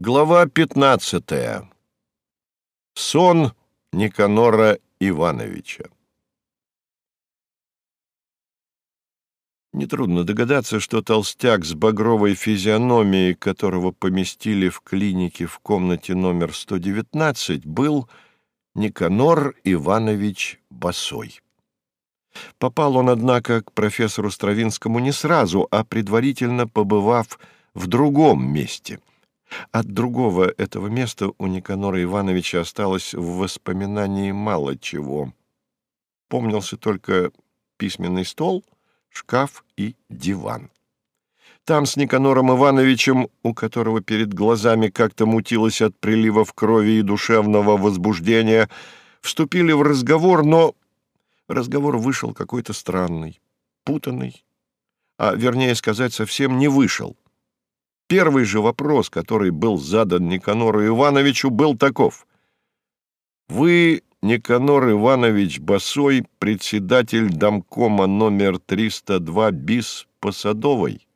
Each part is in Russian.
Глава 15. Сон Никанора Ивановича. Нетрудно догадаться, что толстяк с багровой физиономией, которого поместили в клинике в комнате номер 119, был Никанор Иванович Басой. Попал он, однако, к профессору Стравинскому не сразу, а предварительно побывав в другом месте — от другого этого места у Никанора Ивановича осталось в воспоминании мало чего. Помнился только письменный стол, шкаф и диван. Там с Никанором Ивановичем, у которого перед глазами как-то мутилось от приливов крови и душевного возбуждения, вступили в разговор, но разговор вышел какой-то странный, путанный, а, вернее сказать, совсем не вышел — Первый же вопрос, который был задан Никанору Ивановичу, был таков. «Вы, Никанор Иванович Басой, председатель домкома номер 302 БИС по Садовой?»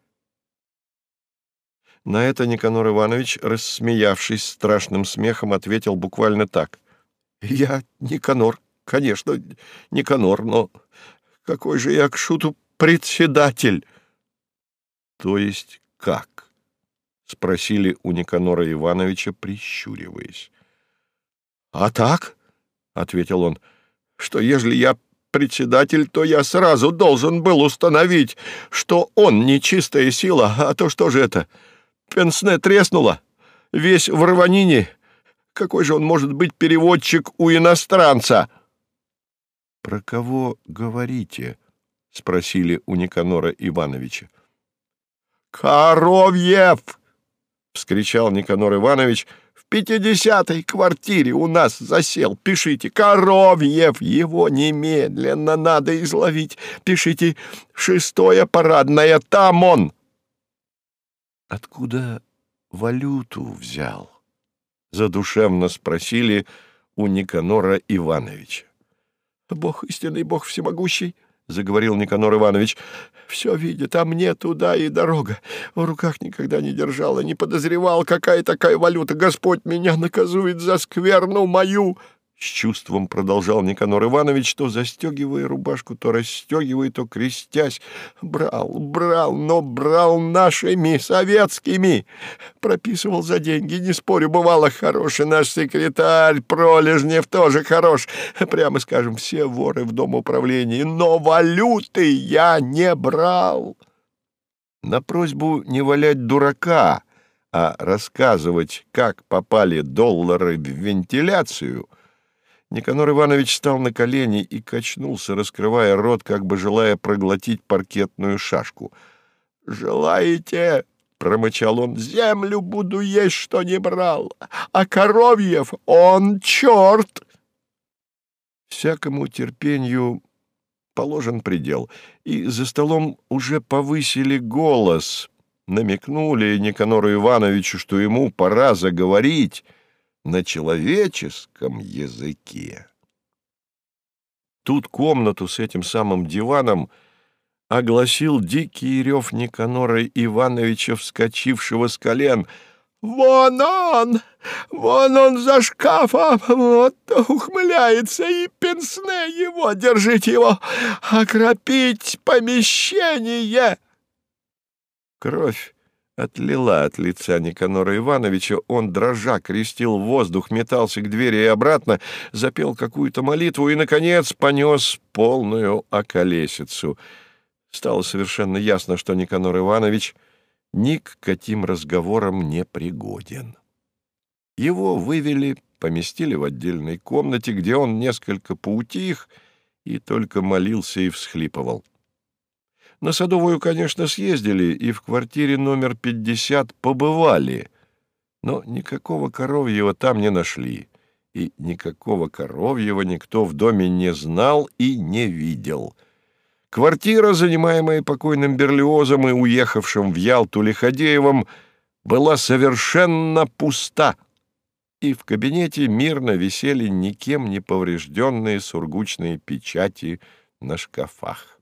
На это Никанор Иванович, рассмеявшись страшным смехом, ответил буквально так. «Я Никанор, конечно, Никанор, но какой же я к шуту председатель?» «То есть как?» — спросили у Никанора Ивановича, прищуриваясь. — А так, — ответил он, — что ежели я председатель, то я сразу должен был установить, что он не чистая сила, а то что же это? Пенсне треснуло, весь в рванине. Какой же он может быть переводчик у иностранца? — Про кого говорите? — спросили у Никанора Ивановича. — Коровьев! — вскричал Никанор Иванович. «В пятидесятой квартире у нас засел. Пишите, Коровьев, его немедленно надо изловить. Пишите, шестое парадное, там он». «Откуда валюту взял?» — задушевно спросили у Никанора Ивановича. «Бог истинный, Бог всемогущий», — заговорил Никанор Иванович. «Все видит, а мне туда и дорога. В руках никогда не держала, не подозревал, какая такая валюта. Господь меня наказует за скверну мою». С чувством продолжал Никанор Иванович, то застегивая рубашку, то расстегивая, то крестясь. Брал, брал, но брал нашими, советскими. Прописывал за деньги, не спорю, бывало хороший наш секретарь, Пролежнев тоже хорош. Прямо скажем, все воры в дом управления, но валюты я не брал. На просьбу не валять дурака, а рассказывать, как попали доллары в вентиляцию — Никанор Иванович встал на колени и качнулся, раскрывая рот, как бы желая проглотить паркетную шашку. «Желаете?» — промычал он. «Землю буду есть, что не брал, а Коровьев он черт!» Всякому терпению положен предел, и за столом уже повысили голос, намекнули Никанору Ивановичу, что ему пора заговорить — на человеческом языке. Тут комнату с этим самым диваном огласил дикий рев Никанора Ивановича, вскочившего с колен. «Вон он! Вон он за шкафом! Вот ухмыляется и пенсне его! Держите его! Окропить помещение!» Кровь отлила от лица Никанора Ивановича, он, дрожа, крестил воздух, метался к двери и обратно, запел какую-то молитву и, наконец, понес полную околесицу. Стало совершенно ясно, что Никанор Иванович ни к каким разговорам не пригоден. Его вывели, поместили в отдельной комнате, где он несколько поутих и только молился и всхлипывал. На Садовую, конечно, съездили и в квартире номер 50 побывали, но никакого коровьего там не нашли, и никакого коровьего никто в доме не знал и не видел. Квартира, занимаемая покойным Берлиозом и уехавшим в Ялту Лиходеевым, была совершенно пуста, и в кабинете мирно висели никем не поврежденные сургучные печати на шкафах.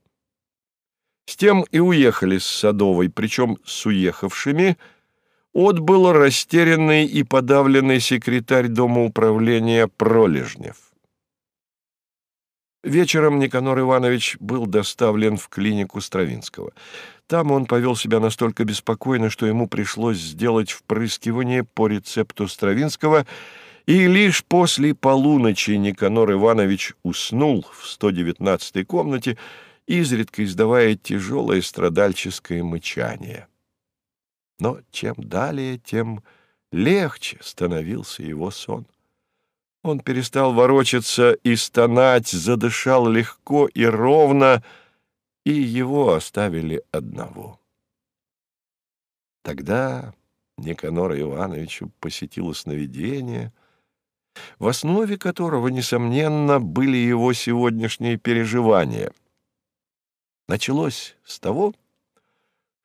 С тем и уехали с Садовой, причем с уехавшими отбыл растерянный и подавленный секретарь Дома управления Пролежнев. Вечером Никанор Иванович был доставлен в клинику Стравинского. Там он повел себя настолько беспокойно, что ему пришлось сделать впрыскивание по рецепту Стравинского, и лишь после полуночи Никанор Иванович уснул в 119-й комнате, изредка издавая тяжелое страдальческое мычание. Но чем далее, тем легче становился его сон. Он перестал ворочаться и стонать, задышал легко и ровно, и его оставили одного. Тогда Никанора Ивановичу посетило сновидение, в основе которого, несомненно, были его сегодняшние переживания. Началось с того,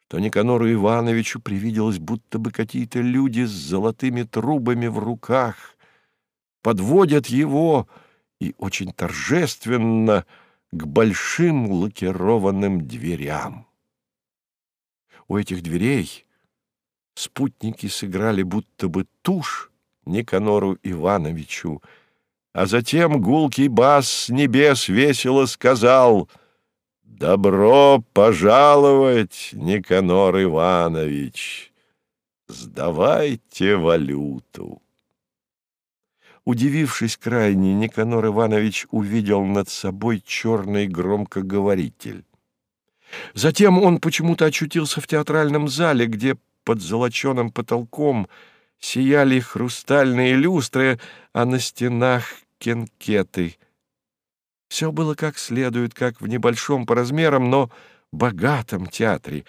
что Никанору Ивановичу привиделось, будто бы какие-то люди с золотыми трубами в руках подводят его и очень торжественно к большим лакированным дверям. У этих дверей спутники сыграли будто бы тушь Никанору Ивановичу, а затем гулкий бас с небес весело сказал — «Добро пожаловать, Никанор Иванович! Сдавайте валюту!» Удивившись крайне, Никанор Иванович увидел над собой черный громкоговоритель. Затем он почему-то очутился в театральном зале, где под золоченым потолком сияли хрустальные люстры, а на стенах — кенкеты — все было как следует, как в небольшом по размерам, но богатом театре.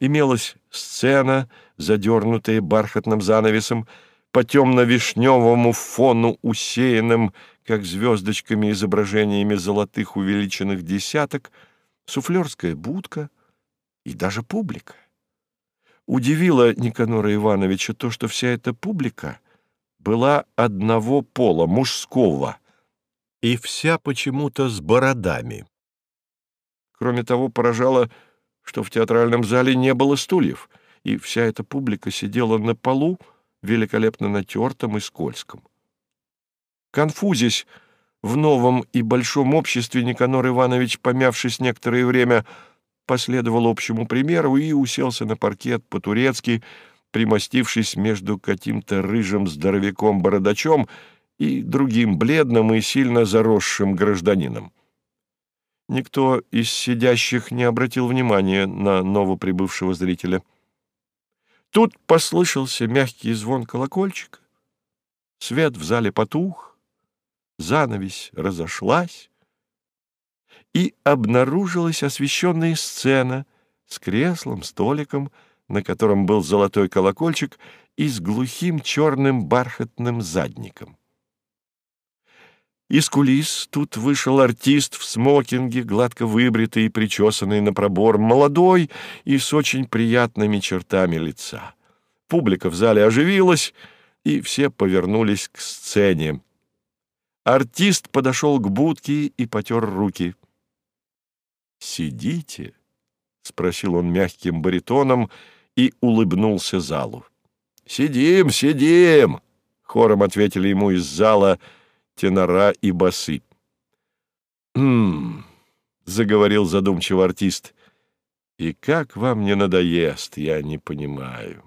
Имелась сцена, задернутая бархатным занавесом, по темно-вишневому фону, усеянным, как звездочками, изображениями золотых увеличенных десяток, суфлерская будка и даже публика. Удивило Никанора Ивановича то, что вся эта публика была одного пола, мужского — и вся почему-то с бородами. Кроме того, поражало, что в театральном зале не было стульев, и вся эта публика сидела на полу, великолепно натертом и скользком. Конфузясь в новом и большом обществе, Никанор Иванович, помявшись некоторое время, последовал общему примеру и уселся на паркет по-турецки, примостившись между каким-то рыжим здоровяком-бородачом и другим бледным и сильно заросшим гражданином. Никто из сидящих не обратил внимания на новоприбывшего зрителя. Тут послышался мягкий звон колокольчика, свет в зале потух, занавесь разошлась, и обнаружилась освещенная сцена с креслом, столиком, на котором был золотой колокольчик, и с глухим черным бархатным задником. Из кулис тут вышел артист в смокинге, гладко выбритый и причесанный на пробор, молодой и с очень приятными чертами лица. Публика в зале оживилась, и все повернулись к сцене. Артист подошел к будке и потер руки. «Сидите?» — спросил он мягким баритоном и улыбнулся залу. «Сидим, сидим!» — хором ответили ему из зала — тенора и басы. «Хм...» — заговорил задумчиво артист. «И как вам не надоест, я не понимаю.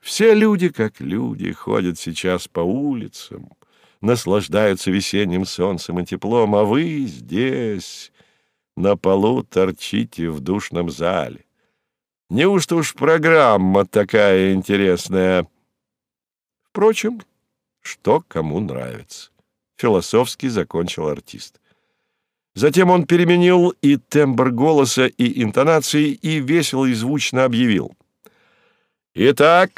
Все люди, как люди, ходят сейчас по улицам, наслаждаются весенним солнцем и теплом, а вы здесь, на полу, торчите в душном зале. Неужто уж программа такая интересная? Впрочем, что кому нравится философски закончил артист. Затем он переменил и тембр голоса, и интонации, и весело и звучно объявил. «Итак,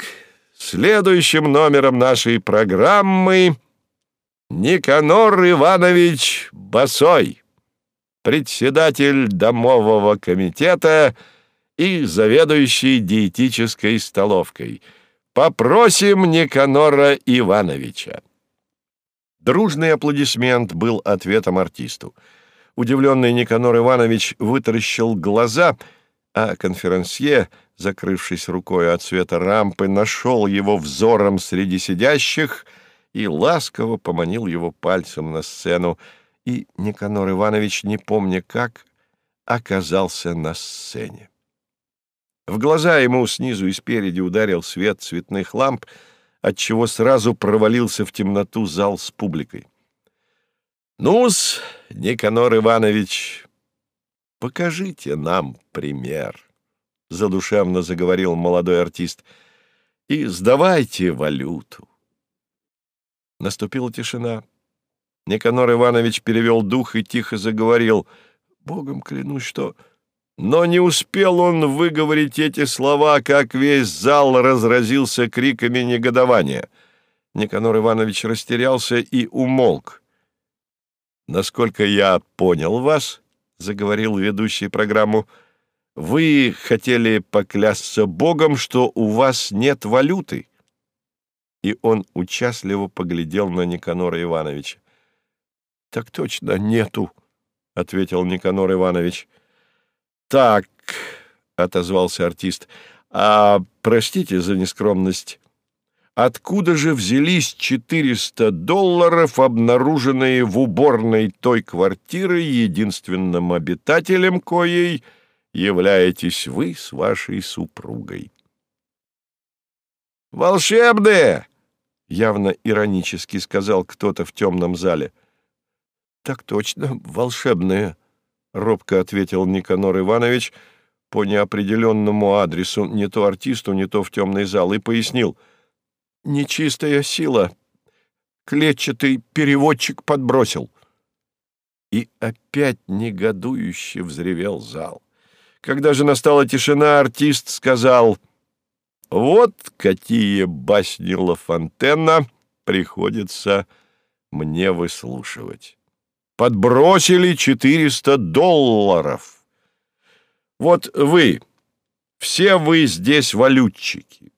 следующим номером нашей программы Никанор Иванович Басой, председатель домового комитета и заведующий диетической столовкой. Попросим Никанора Ивановича». Дружный аплодисмент был ответом артисту. Удивленный Никанор Иванович вытаращил глаза, а конферансье закрывшись рукой от света рампы, нашел его взором среди сидящих и ласково поманил его пальцем на сцену, и Никанор Иванович, не помня как, оказался на сцене. В глаза ему снизу и спереди ударил свет цветных ламп, отчего сразу провалился в темноту зал с публикой. «Ну-с, Никанор Иванович, покажите нам пример», — задушевно заговорил молодой артист, — «и сдавайте валюту». Наступила тишина. Никанор Иванович перевел дух и тихо заговорил. «Богом клянусь, что...» Но не успел он выговорить эти слова, как весь зал разразился криками негодования. Никанор Иванович растерялся и умолк. «Насколько я понял вас, — заговорил ведущий программу, — вы хотели поклясться Богом, что у вас нет валюты». И он участливо поглядел на Никанора Ивановича. «Так точно нету», — ответил Никанор Иванович. «Так», — отозвался артист, — «а простите за нескромность, откуда же взялись 400 долларов, обнаруженные в уборной той квартиры, единственным обитателем коей являетесь вы с вашей супругой?» «Волшебные!» — явно иронически сказал кто-то в темном зале. «Так точно, волшебные», — робко ответил Никанор Иванович по неопределенному адресу, не то артисту, не то в темный зал, и пояснил. «Нечистая сила. Клетчатый переводчик подбросил». И опять негодующе взревел зал. Когда же настала тишина, артист сказал, «Вот какие басни Ла Фонтена приходится мне выслушивать» подбросили 400 долларов. Вот вы, все вы здесь валютчики.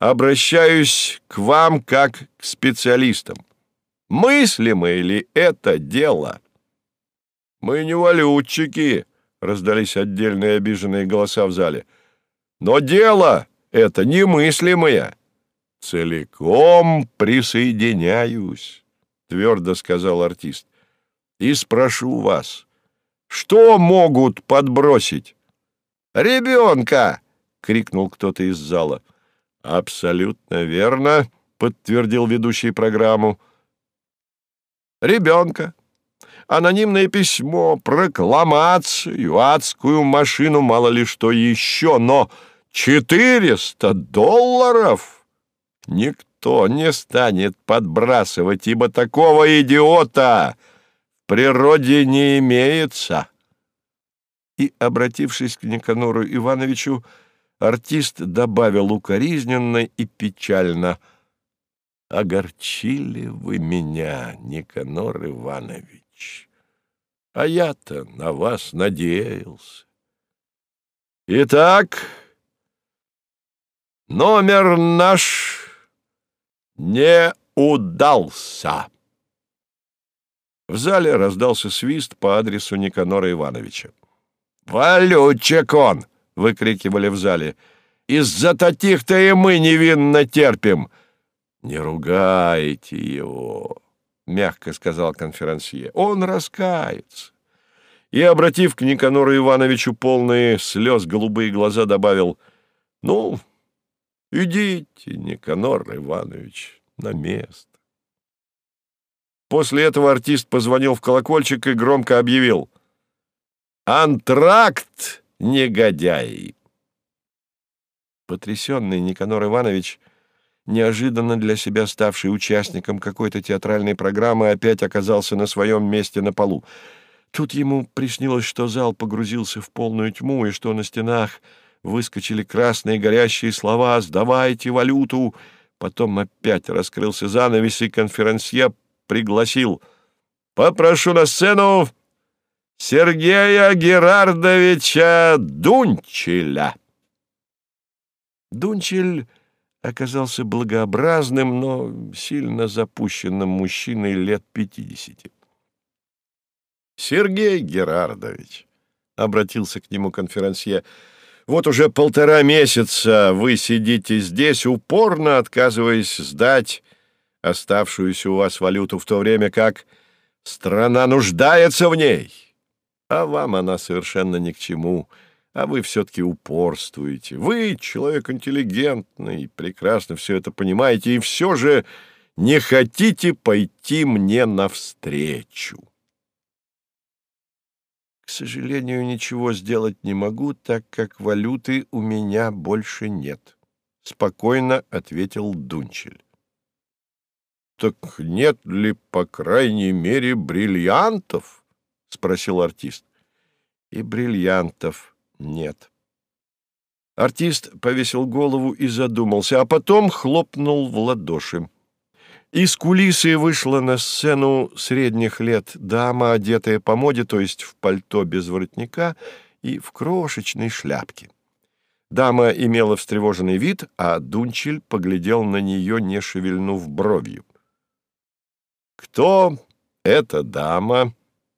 Обращаюсь к вам как к специалистам. Мыслимо ли это дело? Мы не валютчики, раздались отдельные обиженные голоса в зале. Но дело это немыслимое. Целиком присоединяюсь, твердо сказал артист и спрошу вас, что могут подбросить? «Ребенка!» — крикнул кто-то из зала. «Абсолютно верно», — подтвердил ведущий программу. «Ребенка. Анонимное письмо, прокламацию, адскую машину, мало ли что еще, но четыреста долларов никто не станет подбрасывать, ибо такого идиота природе не имеется. И, обратившись к Никанору Ивановичу, артист добавил укоризненно и печально «Огорчили вы меня, Никанор Иванович, а я-то на вас надеялся». Итак, номер наш не удался. В зале раздался свист по адресу Никанора Ивановича. «Валютчик он!» — выкрикивали в зале. «Из-за таких-то и мы невинно терпим!» «Не ругайте его!» — мягко сказал конферансье. «Он раскается!» И, обратив к Никанору Ивановичу полные слез голубые глаза, добавил, «Ну, идите, Никанор Иванович, на место». После этого артист позвонил в колокольчик и громко объявил «Антракт, негодяй!» Потрясенный Никанор Иванович, неожиданно для себя ставший участником какой-то театральной программы, опять оказался на своем месте на полу. Тут ему приснилось, что зал погрузился в полную тьму, и что на стенах выскочили красные горящие слова «Сдавайте валюту!» Потом опять раскрылся занавес, и конферансье пригласил. «Попрошу на сцену Сергея Герардовича Дунчеля». Дунчель оказался благообразным, но сильно запущенным мужчиной лет пятидесяти. «Сергей Герардович», — обратился к нему конферансье, — Вот уже полтора месяца вы сидите здесь, упорно отказываясь сдать оставшуюся у вас валюту, в то время как страна нуждается в ней. А вам она совершенно ни к чему, а вы все-таки упорствуете. Вы человек интеллигентный, прекрасно все это понимаете, и все же не хотите пойти мне навстречу. К сожалению, ничего сделать не могу, так как валюты у меня больше нет, — спокойно ответил Дунчель. — Так нет ли, по крайней мере, бриллиантов? — спросил артист. — И бриллиантов нет. Артист повесил голову и задумался, а потом хлопнул в ладоши. Из кулисы вышла на сцену средних лет дама, одетая по моде, то есть в пальто без воротника и в крошечной шляпке. Дама имела встревоженный вид, а Дунчель поглядел на нее, не шевельнув бровью. «Кто эта дама?»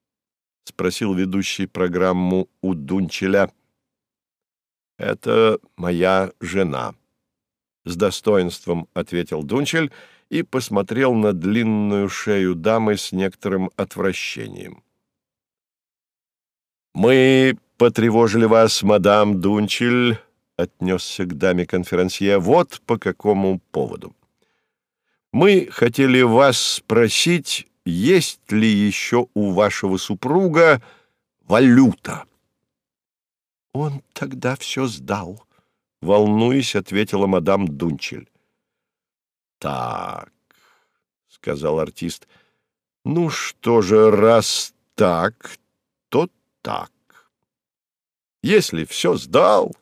— спросил ведущий программу у Дунчеля. «Это моя жена», — с достоинством ответил Дунчель, — и посмотрел на длинную шею дамы с некоторым отвращением. «Мы потревожили вас, мадам Дунчель», — отнесся к даме конферансье, — «вот по какому поводу. Мы хотели вас спросить, есть ли еще у вашего супруга валюта?» «Он тогда все сдал», — волнуясь, ответила мадам Дунчель. «Так», — сказал артист, — «ну что же, раз так, то так. Если все сдал,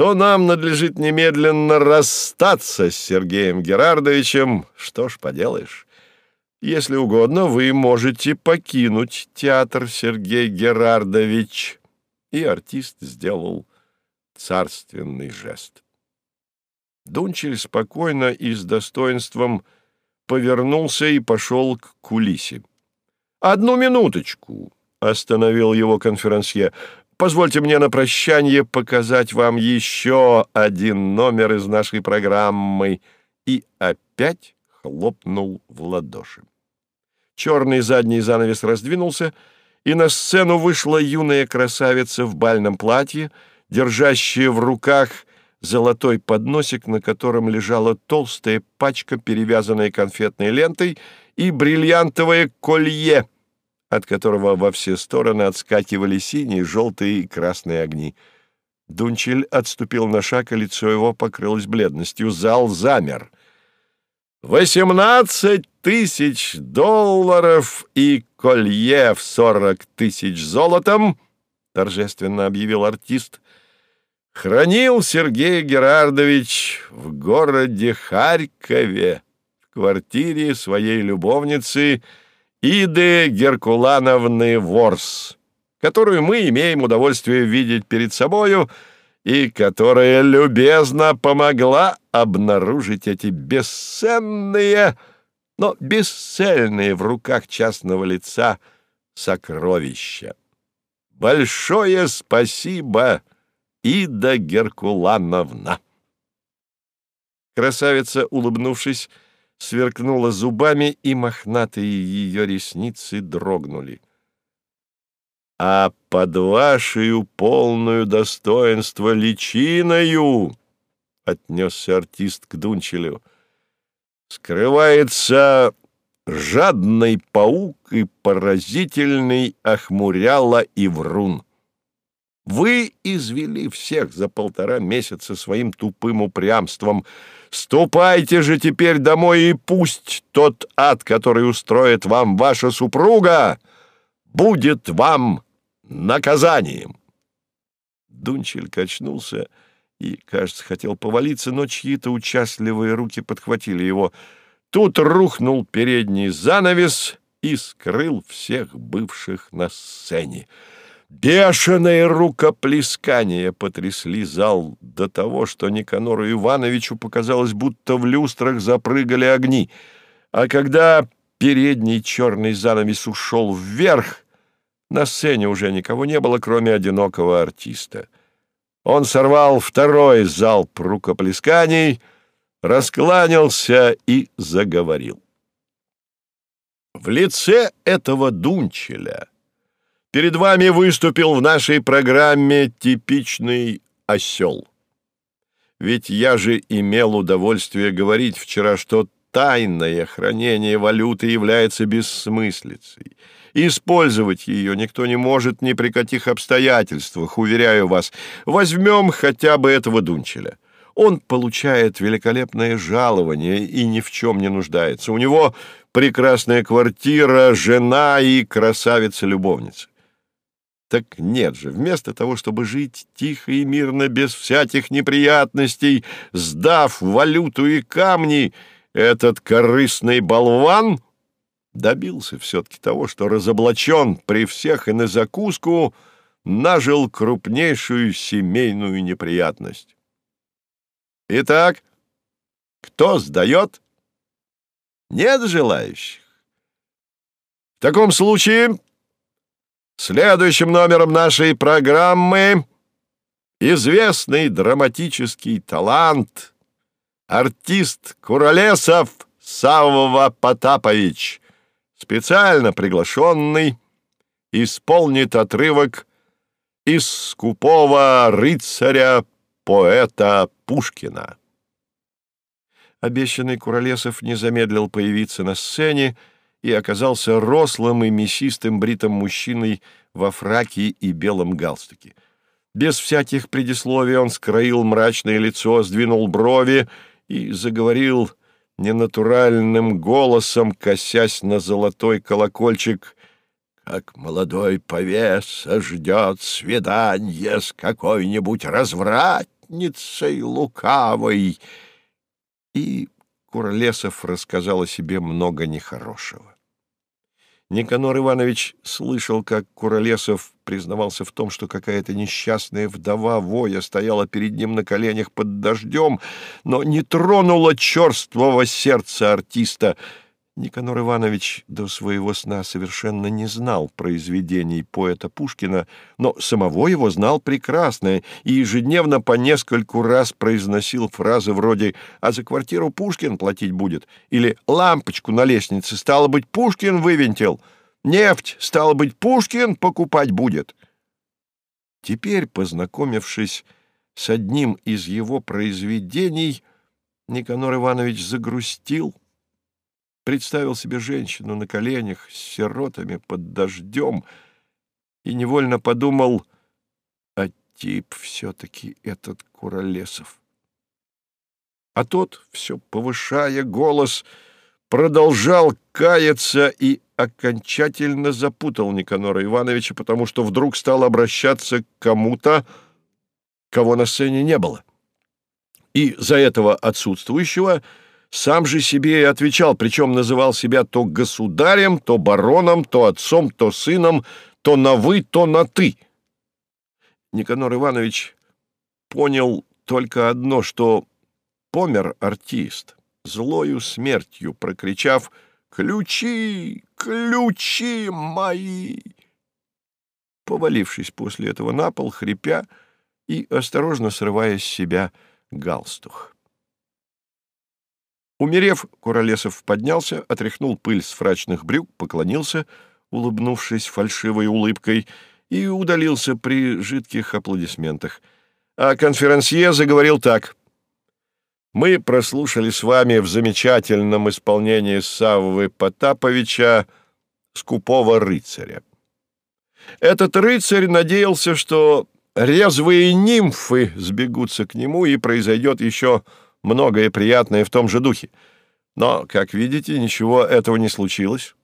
то нам надлежит немедленно расстаться с Сергеем Герардовичем. Что ж поделаешь». Если угодно, вы можете покинуть театр, Сергей Герардович. И артист сделал царственный жест. Дунчель спокойно и с достоинством повернулся и пошел к кулисе. «Одну минуточку!» — остановил его конферансье. «Позвольте мне на прощание показать вам еще один номер из нашей программы». И опять хлопнул в ладоши. Черный задний занавес раздвинулся, и на сцену вышла юная красавица в бальном платье, держащая в руках золотой подносик, на котором лежала толстая пачка, перевязанная конфетной лентой, и бриллиантовое колье, от которого во все стороны отскакивали синие, желтые и красные огни. Дунчель отступил на шаг, и лицо его покрылось бледностью. Зал замер. «Восемнадцать тысяч долларов и колье в сорок тысяч золотом!» — торжественно объявил артист — хранил Сергей Герардович в городе Харькове в квартире своей любовницы Иды Геркулановны Ворс, которую мы имеем удовольствие видеть перед собою и которая любезно помогла обнаружить эти бесценные, но бесцельные в руках частного лица сокровища. Большое спасибо! Ида Геркулановна. Красавица, улыбнувшись, сверкнула зубами, и мохнатые ее ресницы дрогнули. «А под вашей полную достоинство личиною, — отнесся артист к Дунчелю, — скрывается жадный паук и поразительный охмуряла и врун. Вы извели всех за полтора месяца своим тупым упрямством. Ступайте же теперь домой, и пусть тот ад, который устроит вам ваша супруга, будет вам наказанием. Дунчель качнулся и, кажется, хотел повалиться, но чьи-то участливые руки подхватили его. Тут рухнул передний занавес и скрыл всех бывших на сцене. Бешеные рукоплескания потрясли зал до того, что Никанору Ивановичу показалось, будто в люстрах запрыгали огни. А когда передний черный занавес ушел вверх, на сцене уже никого не было, кроме одинокого артиста. Он сорвал второй залп рукоплесканий, раскланялся и заговорил. В лице этого Дунчеля перед вами выступил в нашей программе типичный осел. Ведь я же имел удовольствие говорить вчера, что тайное хранение валюты является бессмыслицей. Использовать ее никто не может ни при каких обстоятельствах, уверяю вас. Возьмем хотя бы этого Дунчеля. Он получает великолепное жалование и ни в чем не нуждается. У него прекрасная квартира, жена и красавица-любовница. Так нет же, вместо того, чтобы жить тихо и мирно, без всяких неприятностей, сдав валюту и камни, этот корыстный болван добился все-таки того, что разоблачен при всех и на закуску нажил крупнейшую семейную неприятность. Итак, кто сдает? Нет желающих. В таком случае Следующим номером нашей программы известный драматический талант, артист Куролесов Савва Потапович, специально приглашенный, исполнит отрывок из скупого рыцаря поэта Пушкина. Обещанный Куролесов не замедлил появиться на сцене, и оказался рослым и мясистым бритым мужчиной во фраке и белом галстуке. Без всяких предисловий он скроил мрачное лицо, сдвинул брови и заговорил ненатуральным голосом, косясь на золотой колокольчик, как молодой повеса ждет свидание с какой-нибудь развратницей лукавой. И Курлесов рассказал о себе много нехорошего. Никанор Иванович слышал, как Куролесов признавался в том, что какая-то несчастная вдова воя стояла перед ним на коленях под дождем, но не тронула черствого сердца артиста — Никанор Иванович до своего сна совершенно не знал произведений поэта Пушкина, но самого его знал прекрасно и ежедневно по нескольку раз произносил фразы вроде «А за квартиру Пушкин платить будет» или «Лампочку на лестнице, стало быть, Пушкин вывинтил», «Нефть, стало быть, Пушкин покупать будет». Теперь, познакомившись с одним из его произведений, Никанор Иванович загрустил, представил себе женщину на коленях с сиротами под дождем и невольно подумал, а тип все-таки этот Куролесов. А тот, все повышая голос, продолжал каяться и окончательно запутал Никанора Ивановича, потому что вдруг стал обращаться к кому-то, кого на сцене не было. И за этого отсутствующего — сам же себе и отвечал, причем называл себя то государем, то бароном, то отцом, то сыном, то на «вы», то на «ты». Никанор Иванович понял только одно, что помер артист, злою смертью прокричав «Ключи! Ключи мои!» Повалившись после этого на пол, хрипя и осторожно срывая с себя галстух. Умерев, Куролесов поднялся, отряхнул пыль с фрачных брюк, поклонился, улыбнувшись фальшивой улыбкой, и удалился при жидких аплодисментах. А конферансье заговорил так. «Мы прослушали с вами в замечательном исполнении Саввы Потаповича «Скупого рыцаря». Этот рыцарь надеялся, что резвые нимфы сбегутся к нему, и произойдет еще многое приятное в том же духе. Но, как видите, ничего этого не случилось.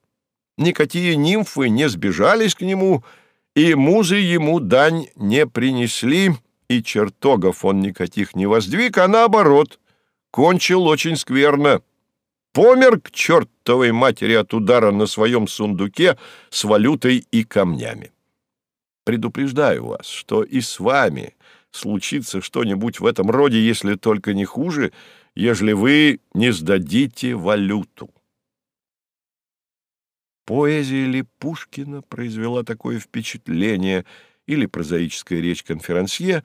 Никакие нимфы не сбежались к нему, и музы ему дань не принесли, и чертогов он никаких не воздвиг, а наоборот, кончил очень скверно. Помер к чертовой матери от удара на своем сундуке с валютой и камнями. Предупреждаю вас, что и с вами случится что-нибудь в этом роде, если только не хуже, ежели вы не сдадите валюту. Поэзия ли Пушкина произвела такое впечатление, или прозаическая речь конферансье,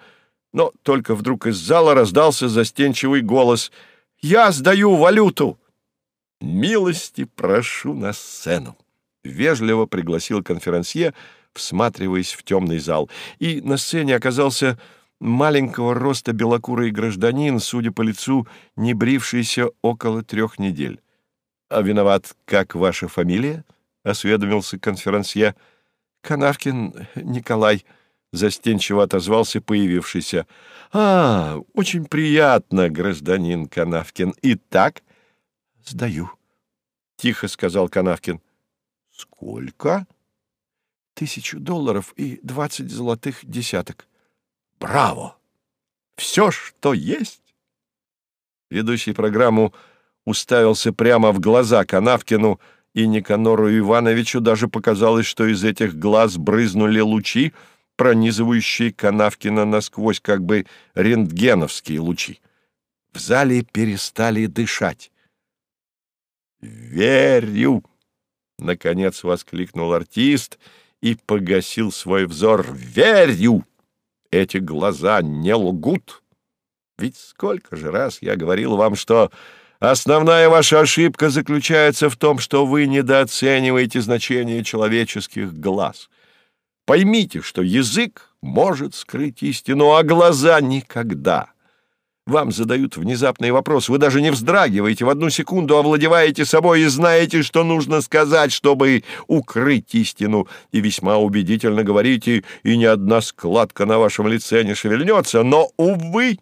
Но только вдруг из зала раздался застенчивый голос «Я сдаю валюту!» «Милости прошу на сцену!» — вежливо пригласил конферансье, всматриваясь в темный зал. И на сцене оказался маленького роста белокурый гражданин, судя по лицу, не брившийся около трех недель. «А виноват, как ваша фамилия?» — осведомился конферансье. «Канавкин Николай», — застенчиво отозвался появившийся. «А, очень приятно, гражданин Канавкин. Итак, сдаю», — тихо сказал Канавкин. «Сколько?» «Тысячу долларов и двадцать золотых десяток». «Браво! Все, что есть!» Ведущий программу уставился прямо в глаза Канавкину, и Никанору Ивановичу даже показалось, что из этих глаз брызнули лучи, пронизывающие Канавкина насквозь, как бы рентгеновские лучи. В зале перестали дышать. «Верю!» — наконец воскликнул артист и погасил свой взор. «Верю! Эти глаза не лгут! Ведь сколько же раз я говорил вам, что Основная ваша ошибка заключается в том, что вы недооцениваете значение человеческих глаз. Поймите, что язык может скрыть истину, а глаза никогда. Вам задают внезапный вопрос, вы даже не вздрагиваете, в одну секунду овладеваете собой и знаете, что нужно сказать, чтобы укрыть истину, и весьма убедительно говорите, и ни одна складка на вашем лице не шевельнется, но, увы,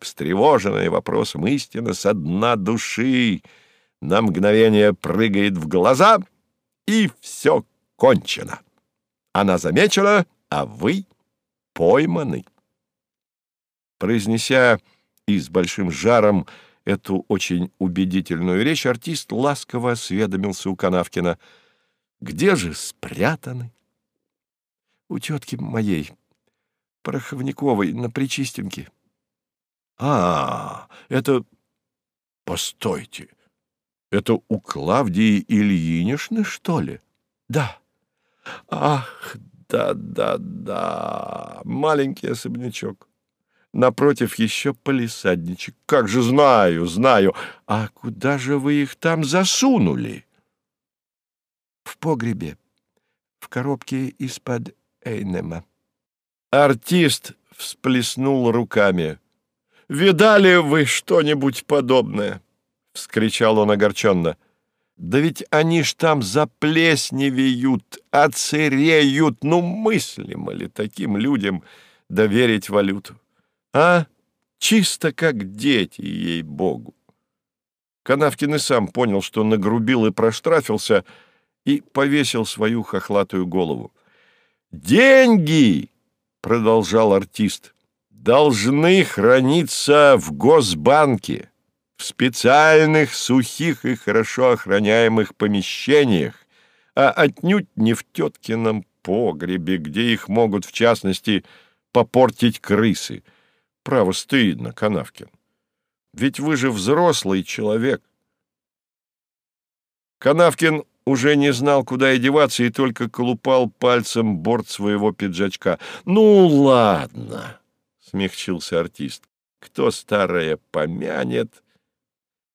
встревоженная вопросом истина со дна души, на мгновение прыгает в глаза, и все кончено. Она замечена, а вы пойманы. Произнеся и с большим жаром эту очень убедительную речь, артист ласково осведомился у Канавкина. «Где же спрятаны?» «У тетки моей, Пороховниковой, на Причистенке». А, это... Постойте. Это у Клавдии Ильиничны, что ли? Да. Ах, да-да-да. Маленький особнячок. Напротив еще полисадничек. Как же знаю, знаю. А куда же вы их там засунули? В погребе. В коробке из-под Эйнема. Артист всплеснул руками. Видали вы что-нибудь подобное? — вскричал он огорченно. Да ведь они ж там заплесневеют, оцереют. Ну, мыслимо ли таким людям доверить валюту? А? Чисто как дети, ей-богу. Канавкин и сам понял, что нагрубил и проштрафился, и повесил свою хохлатую голову. «Деньги!» — продолжал артист должны храниться в Госбанке, в специальных, сухих и хорошо охраняемых помещениях, а отнюдь не в теткином погребе, где их могут, в частности, попортить крысы. Право, стыдно, Канавкин. Ведь вы же взрослый человек. Канавкин уже не знал, куда и деваться, и только колупал пальцем борт своего пиджачка. «Ну, ладно!» смягчился артист. Кто старое помянет?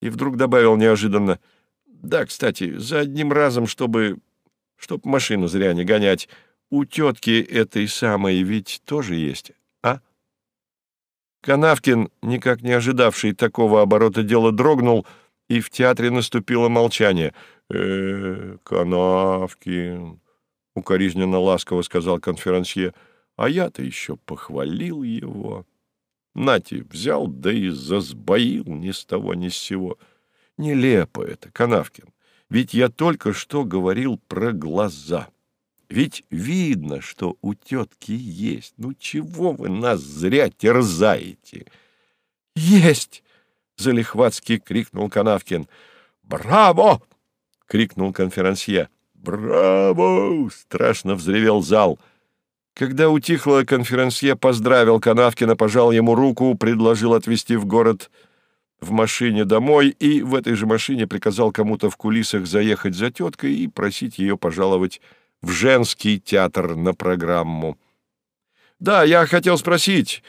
И вдруг добавил неожиданно. Да, кстати, за одним разом, чтобы... чтоб машину зря не гонять. У тетки этой самой ведь тоже есть? Канавкин, никак не ожидавший такого оборота дела, дрогнул, и в театре наступило молчание. э Канавкин, — укоризненно ласково сказал конферансье, — а я-то еще похвалил его. Нати взял, да и засбоил ни с того ни с сего. Нелепо это, Канавкин. Ведь я только что говорил про глаза. Ведь видно, что у тетки есть. Ну чего вы нас зря терзаете? Есть! Залихватски крикнул Канавкин. Браво! крикнул конферансье. Браво! Страшно взревел зал. Когда утихло, конферансье поздравил Канавкина, пожал ему руку, предложил отвезти в город в машине домой и в этой же машине приказал кому-то в кулисах заехать за теткой и просить ее пожаловать в женский театр на программу. «Да, я хотел спросить,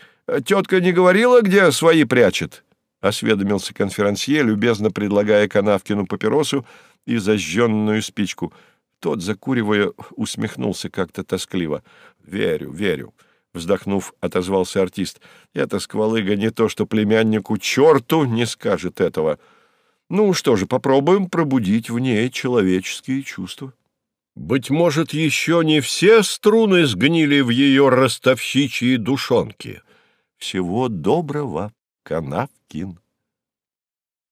Тетка не говорила, где свои прячет?» — осведомился конферансье, любезно предлагая Канавкину папиросу и зажженную спичку. Тот, закуривая, усмехнулся как-то тоскливо. «Верю, верю», — вздохнув, отозвался артист. «Эта сквалыга не то что племяннику черту не скажет этого. Ну что же, попробуем пробудить в ней человеческие чувства». Быть может, еще не все струны сгнили в ее ростовщичьи душонки. Всего доброго, Канавкин.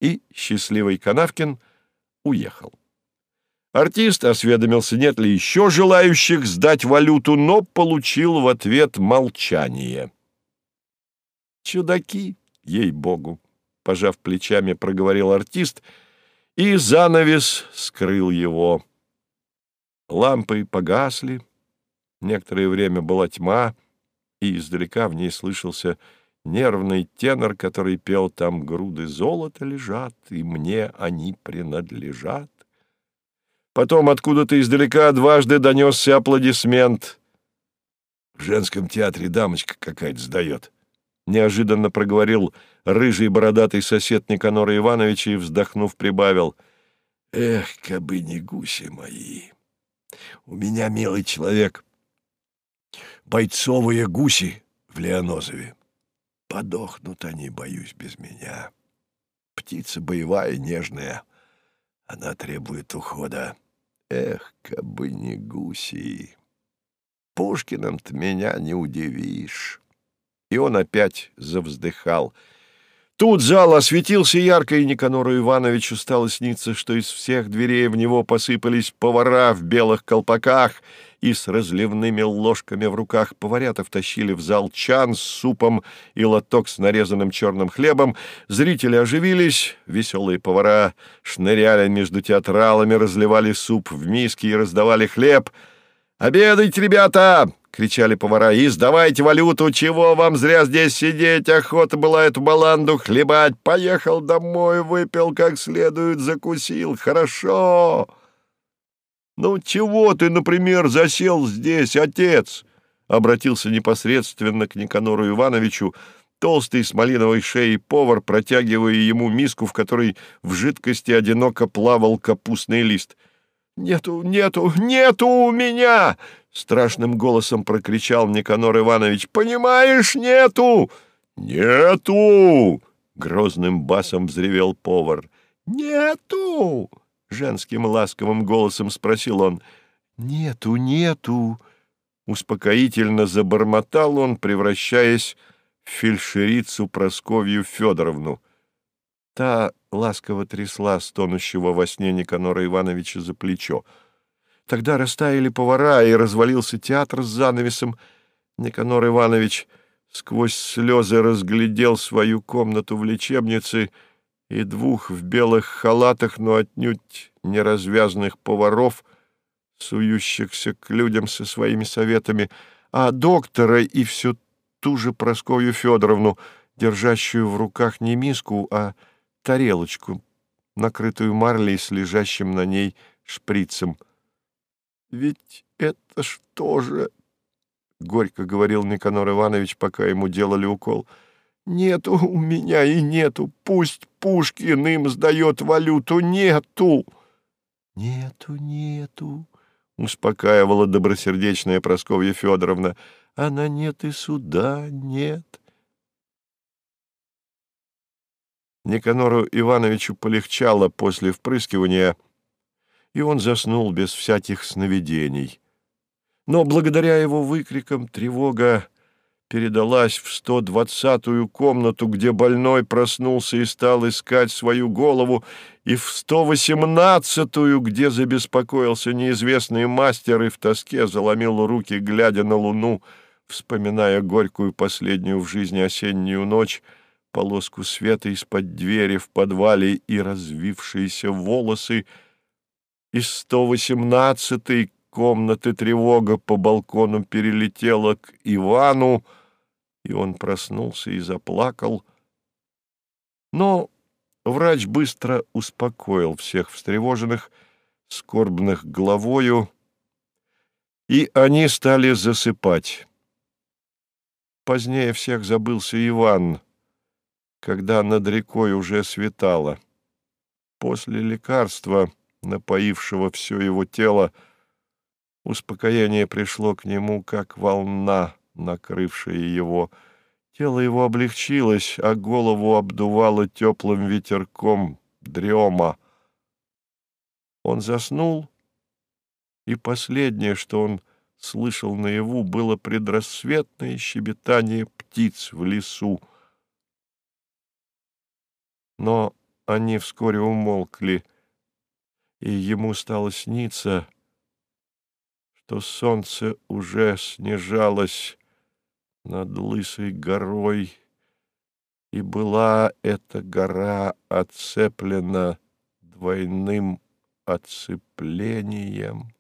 И счастливый Канавкин уехал. Артист осведомился, нет ли еще желающих сдать валюту, но получил в ответ молчание. «Чудаки, ей-богу!» — пожав плечами, проговорил артист, и занавес скрыл его. Лампы погасли, некоторое время была тьма, и издалека в ней слышался нервный тенор, который пел «Там груды золота лежат, и мне они принадлежат». Потом откуда-то издалека дважды донесся аплодисмент. «В женском театре дамочка какая-то сдает», — неожиданно проговорил рыжий бородатый сосед Никанора Ивановича и, вздохнув, прибавил. «Эх, кабы не гуси мои! У меня, милый человек, бойцовые гуси в Леонозове. Подохнут они, боюсь, без меня. Птица боевая, нежная, она требует ухода. Эх, кабы не гуси! Пушкиным-то меня не удивишь. И он опять завздыхал — Тут зал осветился ярко, и Никанору Ивановичу стало сниться, что из всех дверей в него посыпались повара в белых колпаках и с разливными ложками в руках. Поварята втащили в зал чан с супом и лоток с нарезанным черным хлебом. Зрители оживились, веселые повара шныряли между театралами, разливали суп в миски и раздавали хлеб. «Обедайте, ребята! Кричали повара. «И сдавайте валюту! Чего вам зря здесь сидеть? Охота была эту баланду хлебать! Поехал домой, выпил как следует, закусил! Хорошо!» «Ну чего ты, например, засел здесь, отец?» Обратился непосредственно к Никанору Ивановичу, толстый с малиновой шеей повар, протягивая ему миску, в которой в жидкости одиноко плавал капустный лист. «Нету, нету, нету у меня!» Страшным голосом прокричал Никанор Иванович. «Понимаешь, нету!» «Нету!» — грозным басом взревел повар. «Нету!» — женским ласковым голосом спросил он. «Нету, нету!» — успокоительно забормотал он, превращаясь в фельдшерицу Просковью Федоровну. Та ласково трясла стонущего во сне Никанора Ивановича за плечо. Тогда растаяли повара, и развалился театр с занавесом. Никанор Иванович сквозь слезы разглядел свою комнату в лечебнице и двух в белых халатах, но отнюдь неразвязанных поваров, сующихся к людям со своими советами, а доктора и всю ту же Прасковью Федоровну, держащую в руках не миску, а тарелочку, накрытую марлей с лежащим на ней шприцем. «Ведь это что же?» — горько говорил Никанор Иванович, пока ему делали укол. «Нету у меня и нету. Пусть Пушкин им сдает валюту. Нету!» «Нету, нету!» — успокаивала добросердечная Прасковья Федоровна. «Она нет и суда нет». Никанору Ивановичу полегчало после впрыскивания, и он заснул без всяких сновидений. Но благодаря его выкрикам тревога передалась в сто двадцатую комнату, где больной проснулся и стал искать свою голову, и в сто восемнадцатую, где забеспокоился неизвестный мастер и в тоске заломил руки, глядя на луну, вспоминая горькую последнюю в жизни осеннюю ночь — полоску света из-под двери в подвале и развившиеся волосы. Из 118-й комнаты тревога по балкону перелетела к Ивану, и он проснулся и заплакал. Но врач быстро успокоил всех встревоженных, скорбных головою, и они стали засыпать. позднее всех забылся Иван, когда над рекой уже светало. После лекарства, напоившего все его тело, успокоение пришло к нему, как волна, накрывшая его. Тело его облегчилось, а голову обдувало теплым ветерком дрема. Он заснул, и последнее, что он слышал наяву, было предрассветное щебетание птиц в лесу. Но они вскоре умолкли, и ему стало сниться, что солнце уже снижалось над лысой горой, и была эта гора оцеплена двойным оцеплением.